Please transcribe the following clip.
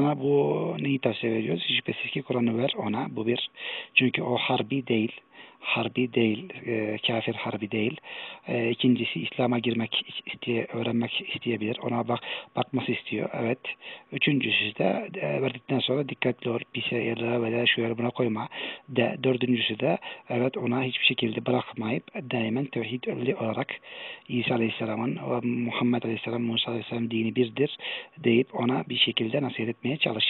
Ona bu neyi tavsiye veriyoruz? Şüphesiz ki Kur'an'ı ver ona. Bu bir. Çünkü o harbi değil. Harbi değil. e, kafir harbi değil. E, ikincisi İslam'a girmek isteye, öğrenmek isteyebilir. Ona bak bakması istiyor. Evet. Üçüncüsü de e, verdikten sonra dikkatli ol. Bir şeylere veya şu yere buna koyma. De, dördüncüsü de evet ona hiçbir şekilde bırakmayıp daimen tevhid olarak İsa Aleyhisselam'ın ve Muhammed Aleyhisselam, Musa Aleyhisselam dini birdir deyip ona bir şekilde nasihat etmeye çalış.